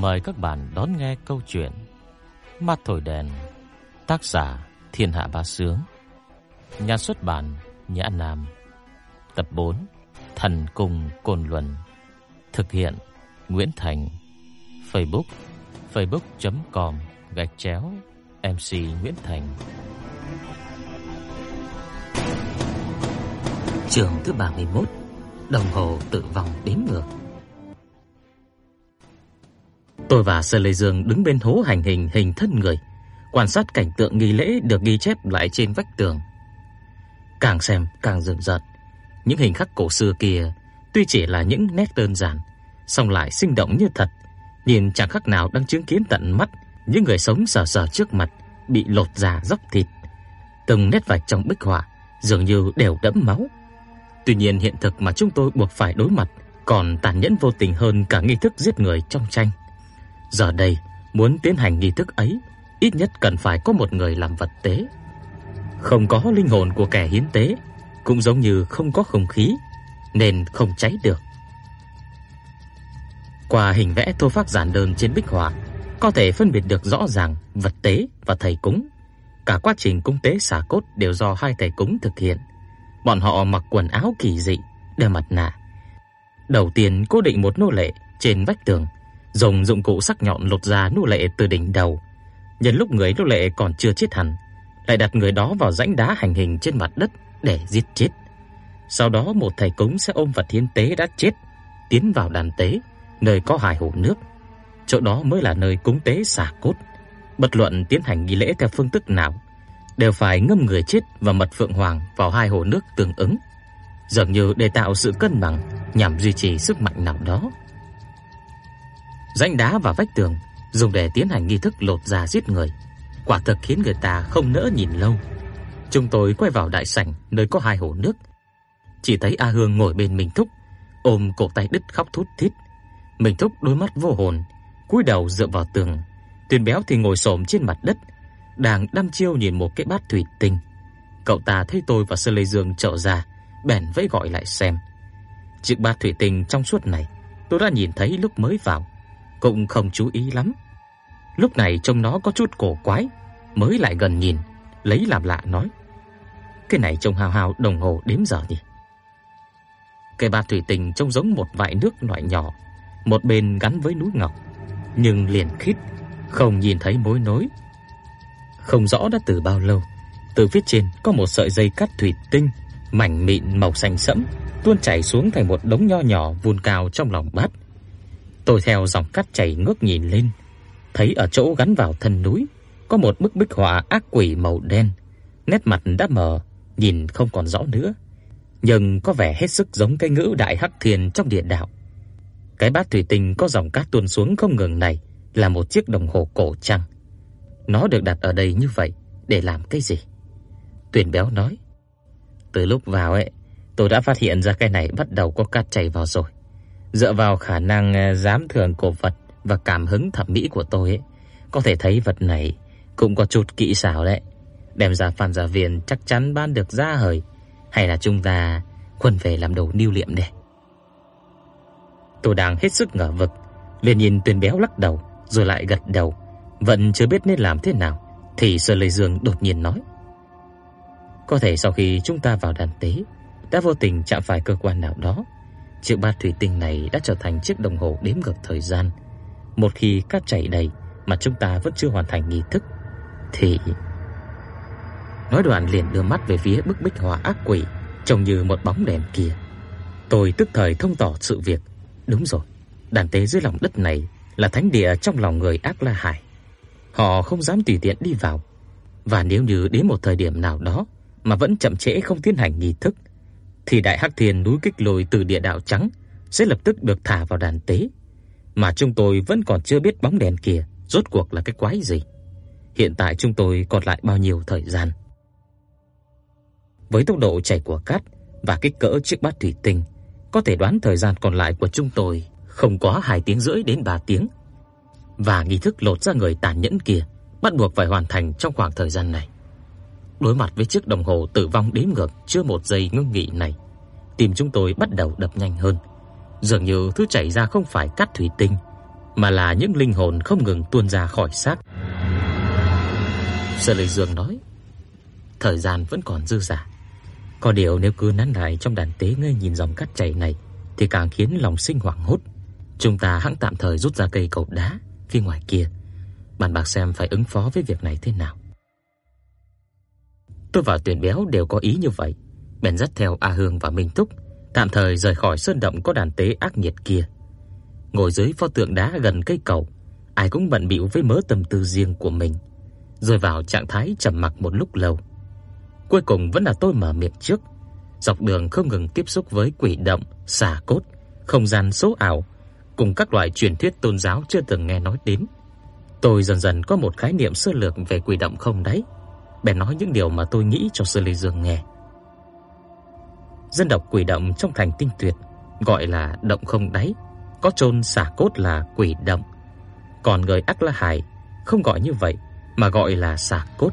Mời các bạn đón nghe câu chuyện Mắt thổi đèn, Tác giả Thiên Hạ Bá Sướng, Nhà xuất bản Nhã Nam, Tập 4 Thần Cùng Cồn Luân, Thực hiện Nguyễn Thành, Facebook facebook.com gạch chéo MC Nguyễn Thành. Trường thứ 31 Đồng hồ tự vòng đếm ngược. Tôi và Sơ Lê Dương đứng bên hố hành hình hình thân người, quan sát cảnh tượng nghi lễ được ghi chép lại trên vách tường. Càng xem càng rợn rợn, những hình khắc cổ xưa kia tuy chỉ là những nét đơn giản, song lại sinh động như thật, nhìn chẳng khác nào đang chứng kiến tận mắt những người sống sờ sờ trước mặt bị lột da róc thịt. Từng nét vạch trong bích họa dường như đều đẫm máu. Tuy nhiên hiện thực mà chúng tôi buộc phải đối mặt còn tàn nhẫn vô tình hơn cả nghi thức giết người trong tranh. Giờ đây, muốn tiến hành nghi thức ấy, ít nhất cần phải có một người làm vật tế. Không có linh hồn của kẻ hiến tế, cũng giống như không có không khí, nên không cháy được. Qua hình vẽ thô phác giản đơn trên bích họa, có thể phân biệt được rõ ràng vật tế và thầy cúng. Cả quá trình cúng tế xả cốt đều do hai thầy cúng thực hiện. Bọn họ mặc quần áo kỳ dị, đeo mặt nạ. Đầu tiên cố định một nô lệ trên vách tường, dùng dụng cụ sắc nhọn lột da nô lệ từ đỉnh đầu. Nhân lúc người nô lệ còn chưa chết hẳn, lại đặt người đó vào rãnh đá hành hình trên mặt đất để giết chết. Sau đó một thầy cúng sẽ ôm vật hiến tế đã chết tiến vào đàn tế, nơi có hai hồ nước. Chỗ đó mới là nơi cúng tế xả cốt. Bất luận tiến hành nghi lễ theo phương thức nào, đều phải ngâm người chết và mật phượng hoàng vào hai hồ nước tương ứng, dường như để tạo sự cân bằng nhằm duy trì sức mạnh nào đó. Rãnh đá và vách tường dùng để tiến hành nghi thức lột da giết người, quả thực khiến người ta không nỡ nhìn lâu. Chúng tôi quay vào đại sảnh nơi có hai hồ nước, chỉ thấy A Hương ngồi bên Minh Thúc, ôm cổ tay đứt khóc thút thít. Minh Thúc đôi mắt vô hồn, cúi đầu dựa vào tường, Tuyền Béo thì ngồi xổm trên mặt đất, đang đăm chiêu nhìn một cái bát thủy tinh. Cậu ta thấy tôi và Sơ Lê Dương trở ra, bèn vẫy gọi lại xem. Chiếc bát thủy tinh trong suốt này, tôi đã nhìn thấy lúc mới vào, cũng không chú ý lắm. Lúc này trông nó có chút cổ quái, mới lại gần nhìn, lấy làm lạ nói: "Cái này trông hào hào đồng hồ đếm giờ nhỉ?" Cái bát thủy tinh trông giống một vại nước loại nhỏ, một bên gắn với núi ngọc, nhưng liền khít, không nhìn thấy mối nối. Không rõ đã từ bao lâu, từ phía trên có một sợi dây cắt thủy tinh mảnh mịn màu xanh sẫm tuôn chảy xuống thành một đống nho nhỏ vun cao trong lòng bát. Tôi theo dòng cát chảy ngước nhìn lên, thấy ở chỗ gắn vào thân núi có một bức bích họa ác quỷ màu đen, nét mặt đã mờ, nhìn không còn rõ nữa, nhưng có vẻ hết sức giống cái ngữ đại hắc thiên trong địa đạo. Cái bát thủy tinh có dòng cát tuôn xuống không ngừng này là một chiếc đồng hồ cổ trăng. Nó được đặt ở đây như vậy để làm cái gì? Tuyền Béo nói. Từ lúc vào ấy, tôi đã phát hiện ra cái này bắt đầu có cát chảy vào rồi. Dựa vào khả năng à, giám thưởng cổ vật và cảm hứng thẩm mỹ của tôi ấy, có thể thấy vật này cũng có chút kỹ xảo đấy. Đem ra phản giả Viên chắc chắn bán được giá hời, hay là chúng ta quần về làm đồ lưu niệm đây. Tôi đang hết sức ngờ vực, liền nhìn Tuyền Béo lắc đầu, rồi lại gật đầu, vẫn chưa biết nên làm thế nào, thì Sở Lệ Dương đột nhiên nói: "Có thể sau khi chúng ta vào đàn tế, đã vô tình chạm phải cơ quan nào đó, chiếc bát thủy tinh này đã trở thành chiếc đồng hồ đếm ngược thời gian. Một khi cát chảy đầy mà chúng ta vẫn chưa hoàn thành nghi thức thì Nói đoạn liền đưa mắt về phía bức bích họa ác quỷ, trông như một bóng đèn kia. Tôi tức thời thông tỏ sự việc, đúng rồi, đàn tế dưới lòng đất này là thánh địa trong lòng người ác La Hải. Họ không dám tùy tiện đi vào, và nếu như đến một thời điểm nào đó mà vẫn chậm trễ không tiến hành nghi thức, thì Đại Hắc Thiên núi kích lôi từ địa đạo trắng sẽ lập tức được thả vào đàn tế, mà chúng tôi vẫn còn chưa biết bóng đèn kia rốt cuộc là cái quái gì. Hiện tại chúng tôi còn lại bao nhiêu thời gian? Với tốc độ chảy của cát và kích cỡ chiếc bát thủy tinh, có thể đoán thời gian còn lại của chúng tôi không quá 2 tiếng rưỡi đến 3 tiếng. Và nghi thức lột ra người tàn nhẫn kia bắt buộc phải hoàn thành trong khoảng thời gian này. Đối mặt với chiếc đồng hồ tử vong đếm ngược chưa một giây ngưng nghỉ này, tim chúng tôi bắt đầu đập nhanh hơn. Dường như thứ chảy ra không phải cát thủy tinh, mà là những linh hồn không ngừng tuôn ra khỏi xác. Sở Lệ Dương nói, thời gian vẫn còn dư dả. Có điều nếu cứ nán lại trong đàn tế ngây nhìn dòng cát chảy này thì càng khiến lòng sinh hoảng hốt. Chúng ta hãng tạm thời rút ra cây cột đá phía ngoài kia, bàn bạc xem phải ứng phó với việc này thế nào. Tôi và Tuyển Béo đều có ý như vậy, bèn dắt theo A Hương và Minh Túc, tạm thời rời khỏi sơn động có đàn tế ác nhiệt kia. Ngồi dưới pho tượng đá gần cây cầu, ai cũng bận bịu với mớ tâm tư riêng của mình, rơi vào trạng thái trầm mặc một lúc lâu. Cuối cùng vẫn là tôi mở miệng trước. Dọc đường không ngừng tiếp xúc với quỷ động, xà cốt, không gian số ảo cùng các loại truyền thuyết tôn giáo chưa từng nghe nói đến. Tôi dần dần có một khái niệm sơ lược về quỷ động không đấy, bèn nói những điều mà tôi nghĩ cho Sư Lê Dương nghe. Dân độc quỷ động trong thành Tinh Tuyệt gọi là động không đáy, có chôn xả cốt là quỷ động. Còn người Ác La Hải không gọi như vậy mà gọi là xả cốt.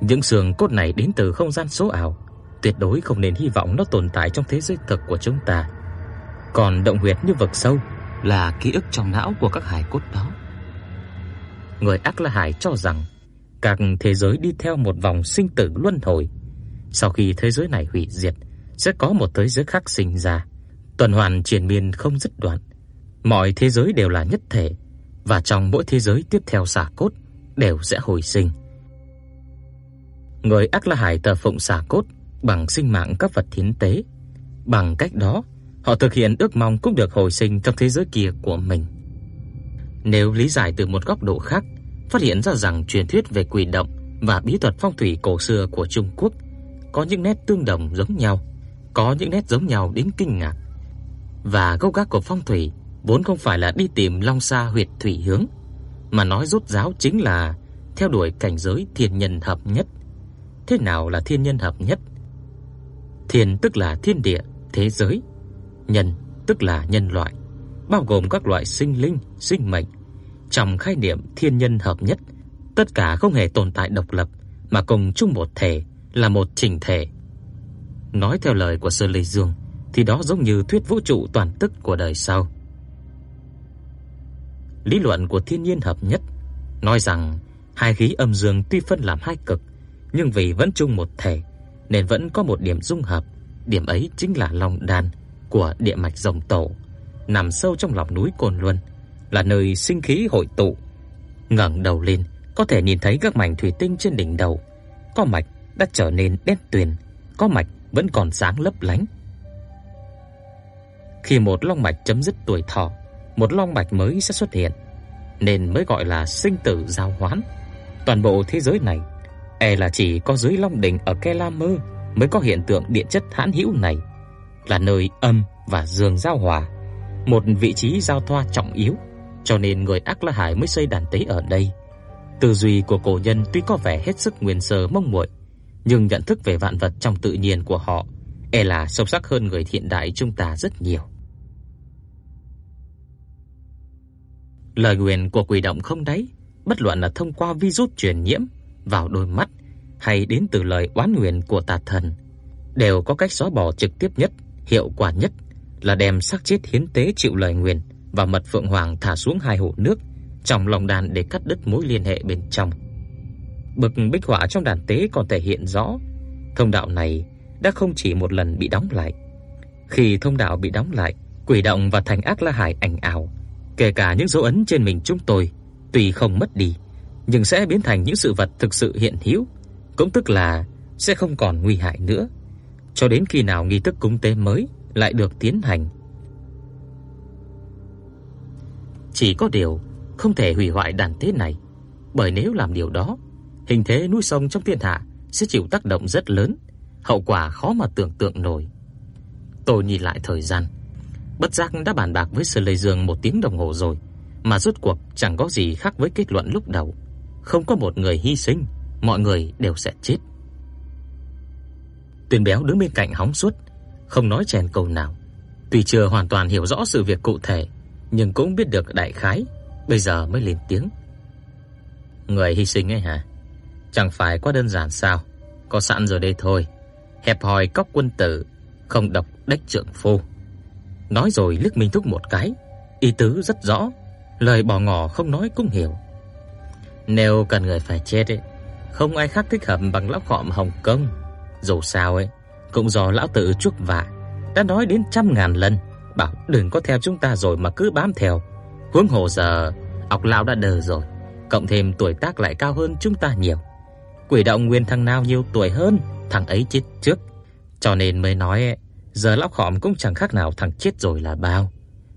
Những xương cốt này đến từ không gian số ảo, tuyệt đối không nên hy vọng nó tồn tại trong thế giới thực của chúng ta. Còn động huyệt như vực sâu là ký ức trong não của các hải cốt đó. Người Ác La Hải cho rằng các thế giới đi theo một vòng sinh tử luân hồi. Sau khi thế giới này hủy diệt, sẽ có một thế giới khác sinh ra, tuần hoàn triền miên không dứt đoạn. Mọi thế giới đều là nhất thể và trong mỗi thế giới tiếp theo xả cốt đều sẽ hồi sinh. Người Ác La Hải thờ phụng xả cốt bằng sinh mạng các vật thiến tế, bằng cách đó, họ thực hiện ước mong cũng được hồi sinh trong thế giới kia của mình. Nếu lý giải từ một góc độ khác, phát hiện ra rằng truyền thuyết về quỷ động và bí thuật phong thủy cổ xưa của Trung Quốc có những nét tương đồng giống nhau, có những nét giống nhau đến kinh ngạc. Và gốc gác của phong thủy vốn không phải là đi tìm long sa huyệt thủy hướng, mà nói rốt ráo chính là theo đuổi cảnh giới thiên nhân hợp nhất. Thế nào là thiên nhân hợp nhất? Thiên tức là thiên địa, thế giới. Nhân tức là nhân loại, bao gồm các loại sinh linh, sinh mệnh. Trong khái niệm thiên nhân hợp nhất, tất cả không hề tồn tại độc lập mà cùng chung một thể, là một chỉnh thể. Nói theo lời của Sơ Lê Dương thì đó giống như thuyết vũ trụ toàn tức của đời sau. Lý luận của thiên nhiên hợp nhất nói rằng hai khí âm dương tuy phân làm hai cực, nhưng vì vẫn chung một thể nên vẫn có một điểm dung hợp, điểm ấy chính là lòng Đan của địa mạch rồng tổ, nằm sâu trong lòng núi Cồn Luân, là nơi sinh khí hội tụ. Ngẩng đầu lên, có thể nhìn thấy các mảnh thủy tinh trên đỉnh đầu, có mạch đã trở nên đen tuyền, có mạch vẫn còn sáng lấp lánh. Khi một long mạch chấm dứt tuổi thọ, một long mạch mới sẽ xuất hiện, nên mới gọi là sinh tử giao hoán. Toàn bộ thế giới này e là chỉ có dưới Long đỉnh ở Kelamơ mới có hiện tượng điện chất hãn hữu này, là nơi âm và dương giao hòa, một vị trí giao thoa trọng yếu, cho nên người Ác La Hải mới xây đàn tế ở đây. Tư duy của cổ nhân tuy có vẻ hết sức nguyên sơ mông muội, nhưng nhận thức về vạn vật trong tự nhiên của họ e là sâu sắc hơn người hiện đại chúng ta rất nhiều. Lời nguyền của quỷ động không đấy, bất luận là thông qua virus truyền nhiễm vào đôi mắt hay đến từ lời oán nguyền của tà thần, đều có cách xóa bỏ trực tiếp nhất, hiệu quả nhất là đem xác chết hiến tế chịu lời nguyền và mật phượng hoàng thả xuống hai hồ nước trong lòng đàn để cắt đứt mối liên hệ bên trong. Bực bích họa trong đàn tế còn thể hiện rõ, thông đạo này đã không chỉ một lần bị đóng lại. Khi thông đạo bị đóng lại, quỷ động và thành ác la hải ảnh ảo, kể cả những dấu ấn trên mình chúng tôi, tuy không mất đi, nhưng sẽ biến thành những sự vật thực sự hiện hữu, cũng tức là sẽ không còn nguy hại nữa, cho đến khi nào nghi thức cúng tế mới lại được tiến hành. Chỉ có điều không thể hủy hoại đàn tế này, bởi nếu làm điều đó, hình thế núi sông trong thiên hạ sẽ chịu tác động rất lớn, hậu quả khó mà tưởng tượng nổi. Tôi nhìn lại thời gian, bất giác đã bàn bạc với Sở Lệ Dương một tiếng đồng hồ rồi, mà rốt cuộc chẳng có gì khác với kết luận lúc đầu, không có một người hy sinh, mọi người đều sẽ chết. Tuyền béo đứng bên cạnh hóng suốt, không nói chèn câu nào. Tuy chưa hoàn toàn hiểu rõ sự việc cụ thể, nhưng cũng biết được đại khái, bây giờ mới lên tiếng. Người hy sinh ấy hả? Chẳng phải quá đơn giản sao? Có sẵn rồi đây thôi. Hẹp hòi cóc quân tử, không độc đách trượng phu. Nói rồi liếc Minh Thúc một cái, ý tứ rất rõ, Lời bỏ ngỏ không nói cũng hiểu. Nếu cần người phải chết ấy, không ai khác thích hợp bằng lão khọm Hồng Kông. Dù sao ấy, cũng do lão tử chuốc vạ, đã nói đến trăm ngàn lần, bảo đừng có theo chúng ta rồi mà cứ bám theo. Huống hồ giờ, ọc lão đã đờ rồi, cộng thêm tuổi tác lại cao hơn chúng ta nhiều. Quỷ động nguyên thằng nào nhiều tuổi hơn, thằng ấy chết trước. Cho nên mới nói giờ lão khọm cũng chẳng khác nào thằng chết rồi là bao.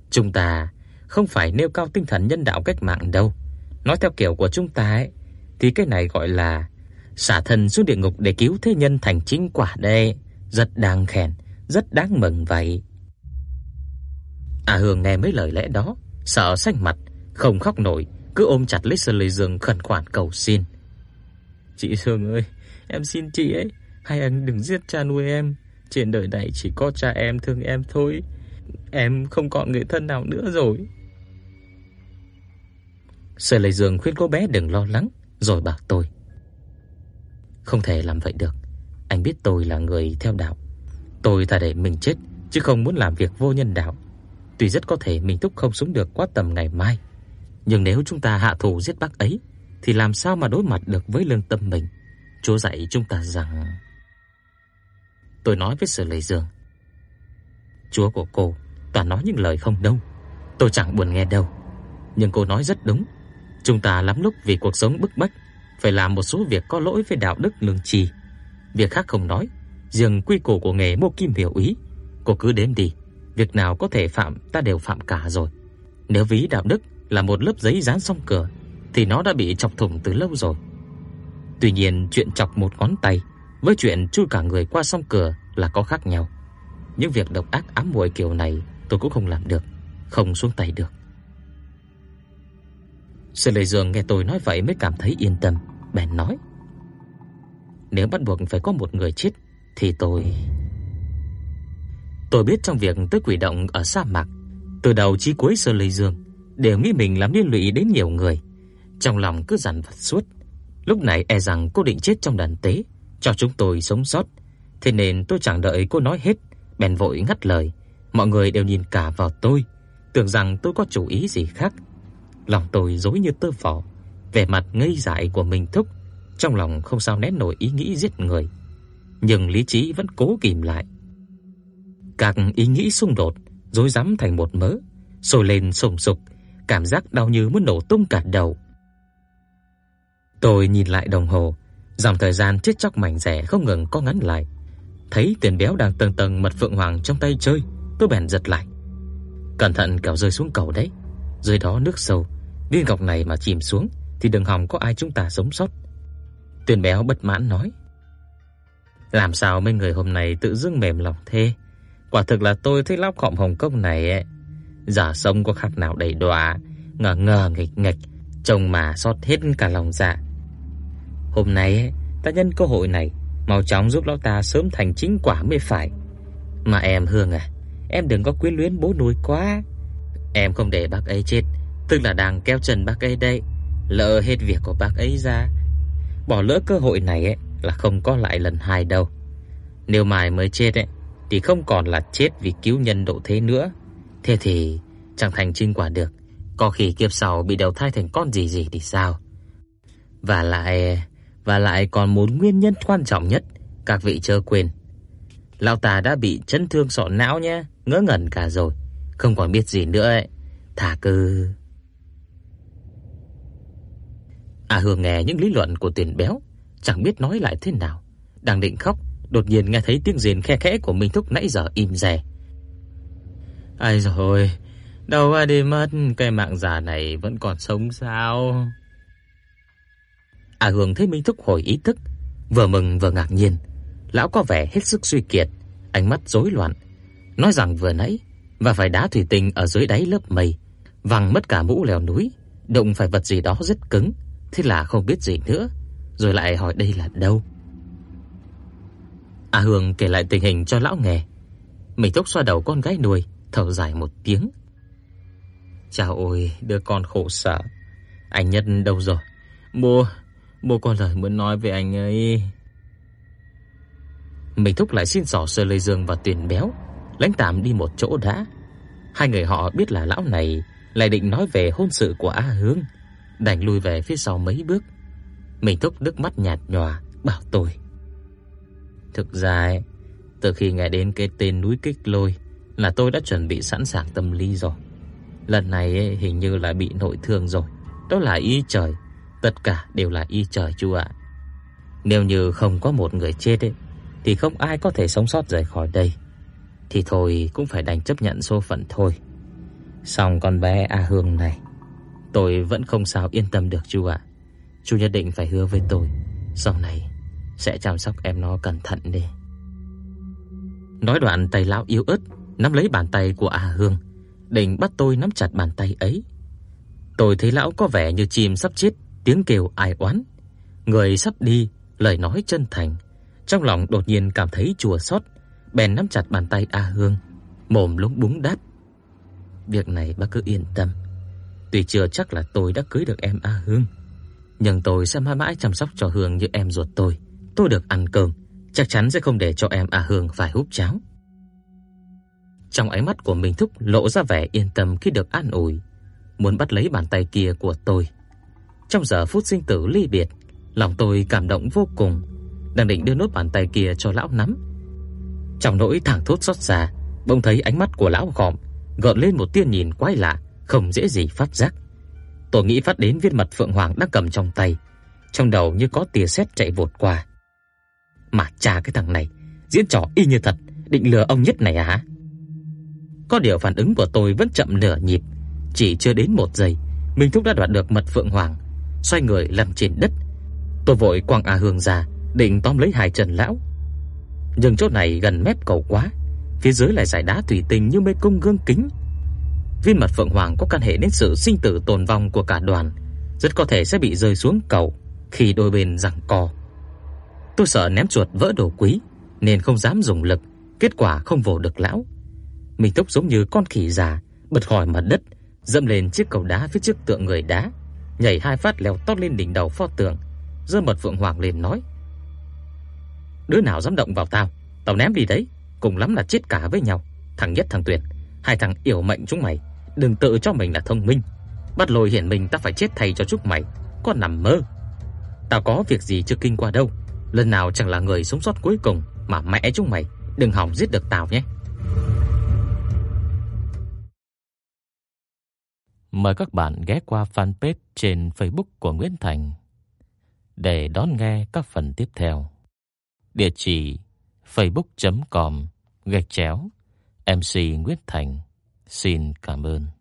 Chúng ta không phải nêu cao tinh thần nhân đạo cách mạng đâu. Nói theo kiểu của chúng ta ấy, thì cái này gọi là xả thân xuống địa ngục để cứu thế nhân thành chính quả đây, rất đáng khen, rất đáng mừng vậy. À Hương nghe mấy lời lẽ đó, sợ xanh mặt, không khóc nổi, cứ ôm chặt lấy Sơn Lê Dương khẩn khoản cầu xin. "Chị Sương ơi, em xin chị ấy, hai anh đừng giết cha nuôi em, trên đời này chỉ có cha em thương em thôi. Em không còn người thân nào nữa rồi." Sở Lệ Dương khuyên cô bé đừng lo lắng, rồi bảo tôi: "Không thể làm vậy được. Anh biết tôi là người theo đạo. Tôi ta để mình chết chứ không muốn làm việc vô nhân đạo. Tuy rất có thể mình thúc không sống được quá tầm ngày mai, nhưng nếu chúng ta hạ thủ giết bác ấy thì làm sao mà đối mặt được với lương tâm mình? Chúa dạy chúng ta rằng Tôi nói với Sở Lệ Dương. Chúa của cô toàn nói những lời không đâu. Tôi chẳng buồn nghe đâu. Nhưng cô nói rất đúng. Chúng ta lắm lúc vì cuộc sống bức bách phải làm một số việc có lỗi với đạo đức lương tri. Việc khác không nói, riêng quy củ của nghề mô kim hiểu ý, cô cứ đếm đi, việc nào có thể phạm ta đều phạm cả rồi. Nếu ví đạo đức là một lớp giấy dán song cửa thì nó đã bị chọc thủng từ lâu rồi. Tuy nhiên, chuyện chọc một ngón tay với chuyện chui cả người qua song cửa là có khác nhau. Những việc độc ác ám muội kiểu này tôi cũng không làm được, không xuống tay được. Sư Lệ Dương nghe tôi nói vậy mới cảm thấy yên tâm, bèn nói: "Nếu bắt buộc phải có một người chết thì tôi Tôi biết trong việc tới quỷ động ở sa mạc, từ đầu chí cuối Sơn Lệ Dương đều nghĩ mình làm liên lụy đến nhiều người, trong lòng cứ dằn vặt suốt. Lúc này e rằng cô định chết trong đàn tế, cho chúng tôi sống sót, thế nên tôi chẳng đợi cô nói hết, bèn vội ngắt lời. Mọi người đều nhìn cả vào tôi, tưởng rằng tôi có chủ ý gì khác. Lòng tôi rối như tơ vò, vẻ mặt ngây dại của mình thúc, trong lòng không sao nén nổi ý nghĩ giết người, nhưng lý trí vẫn cố kìm lại. Các ý nghĩ xung đột, rối rắm thành một mớ, sôi lên sùng sục, cảm giác đau như muốn nổ tung cả đầu. Tôi nhìn lại đồng hồ, dòng thời gian chết chóc mảnh rẻ không ngừng co ngắn lại. Thấy tiền béo đang tầng tầng mật phượng hoàng trong tay chơi, tôi bèn giật lại. Cẩn thận kẻo rơi xuống cầu đấy. Dưới đó nước sâu, viên ngọc này mà chìm xuống thì đừng hòng có ai chúng ta sống sót. Tiền béo bất mãn nói: "Làm sao mấy người hôm nay tự dưng mềm lòng thế? Quả thực là tôi thích lóc khọm Hồng Kông này ấy, giả sống có khác nào đầy đọa, ngờ ngờ nghịch nghịch, trông mà sót hết cả lòng dạ. Hôm nay ta nhân cơ hội này mau chóng giúp lão ta sớm thành chính quả mới phải. Mà em Hương à, em đừng có quyến luyến bố nuôi quá. Em không để bác ấy chết, tức là đang kéo chân bác ấy đây, lỡ hết việc của bác ấy ra. Bỏ lỡ cơ hội này ấy là không có lại lần hai đâu. Nếu mày mới chết ấy thì không còn là chết vì cứu nhân độ thế nữa. Thế thì chẳng thành chinh quả được, có khi kiếp sau bị đầu thai thành con gì gì thì sao? Và lại và lại còn một nguyên nhân quan trọng nhất, các vị chớ quên. Lão ta đã bị chấn thương sọ não nhé, ngớ ngẩn cả rồi, không còn biết gì nữa ấy. Thả cơ. À Hương nghe những lý luận của Tiền Béo, chẳng biết nói lại thế nào, đang định khóc, đột nhiên nghe thấy tiếng rền khe khẽ của Minh Thúc nãy giờ im rè. Ai rồi, đâu ai đi mất, cái mạng già này vẫn còn sống sao? À, A Hương thấy Minh Thúc hồi ý thức, vừa mừng vừa ngạc nhiên. Lão có vẻ hết sức suy kiệt, ánh mắt rối loạn, nói rằng vừa nãy và phải đá thủy tinh ở dưới đáy lớp mây, văng mất cả mũ leo núi, đụng phải vật gì đó rất cứng, thế là không biết gì nữa, rồi lại hỏi đây là đâu. A Hương kể lại tình hình cho lão nghe. Mình Thúc xoa đầu con gái nuôi, thở dài một tiếng. Chào ôi, đứa con khổ sở. Anh Nhất đâu rồi? Bố, bố có lời muốn nói với anh ấy. Mình thúc lại xin xỏ Sơ lây Dương và Tuyền Béo, lãnh tạm đi một chỗ đã. Hai người họ biết là lão này lại định nói về hôn sự của A Hướng, đành lui về phía sau mấy bước. Mình thúc nước mắt nhạt nhòa bảo tôi: "Thực ra từ khi nghe đến cái tên núi Kích Lôi là tôi đã chuẩn bị sẵn sàng tâm lý rồi. Lần này ấy, hình như là bị nội thương rồi. Đó là ý trời, tất cả đều là ý trời chú ạ. Nếu như không có một người chết ấy, thì không ai có thể sống sót rời khỏi đây. Thì thôi cũng phải đành chấp nhận số phận thôi. Xong con bé A Hương này, tôi vẫn không sao yên tâm được chú ạ. Chú nhất định phải hứa với tôi, sau này sẽ chăm sóc em nó cẩn thận đi. Nói đoạn tay lão yếu ớt nắm lấy bàn tay của A Hương, định bắt tôi nắm chặt bàn tay ấy. Tôi thấy lão có vẻ như chim sắp chết, tiếng kêu ai oán, người sắp đi, lời nói chân thành. Trong lòng đột nhiên cảm thấy chua xót, bèn nắm chặt bàn tay A Hương, mồm lúng búng đáp: "Việc này bác cứ yên tâm. Tuy chưa chắc là tôi đã cưới được em A Hương, nhưng tôi sẽ mãi mãi chăm sóc cho Hương như em ruột tôi. Tôi được ăn cơm, chắc chắn sẽ không để cho em à Hương phải húp cháo." Trong ánh mắt của mình thúc lộ ra vẻ yên tâm khi được an ủi, muốn bắt lấy bàn tay kia của tôi. Trong giờ phút sinh tử ly biệt, lòng tôi cảm động vô cùng, đang định đưa nốt bàn tay kia cho lão nắm. Trong nỗi thảng thốt xót xa, bỗng thấy ánh mắt của lão gọm gợn lên một tia nhìn quái lạ, không dễ gì phát giác. Tôi nghĩ phát đến viên mật phượng hoàng đang cầm trong tay, trong đầu như có tia sét chạy vụt qua. Mà cha cái thằng này, diễn trò y như thật, định lừa ông nhất này à? Có điều phản ứng của tôi vẫn chậm nửa nhịp, chỉ chưa đến một giây, Minh Thúc đã đoạt được mật phượng hoàng, xoay người lăn trên đất. Tôi vội quăng A Hương ra, định tóm lấy hai chân lão. Nhưng chỗ này gần mép cầu quá, phía dưới lại dải đá thủy tinh như mê cung gương kính. Viên mật phượng hoàng có căn hệ đến sự sinh tử tồn vong của cả đoàn, rất có thể sẽ bị rơi xuống cầu khi đôi bên giằng co. Tôi sợ ném chuột vỡ đồ quý nên không dám dùng lực, kết quả không vồ được lão. Mình tốc giống như con khỉ già, bật khỏi mặt đất, dẫm lên chiếc cầu đá phía trước tượng người đá, nhảy hai phát leo tót lên đỉnh đầu pho tượng, giơ mật vượng hoàng lên nói: "Đứa nào dám động vào tao, tao ném đi đấy, cùng lắm là chết cả với nhau, thằng nhất thằng tuyệt, hai thằng yểu mệnh chúng mày, đừng tự cho mình là thông minh, bắt lôi hiển mình ta phải chết thay cho chúng mày, có nằm mơ. Tao có việc gì chưa kinh qua đâu, lần nào chẳng là người sống sót cuối cùng mà mẹ chúng mày, đừng hòng giết được tao nhé." Mời các bạn ghé qua fanpage trên Facebook của Nguyễn Thành để đón nghe các phần tiếp theo. Địa chỉ facebook.com gạch chéo MC Nguyễn Thành. Xin cảm ơn.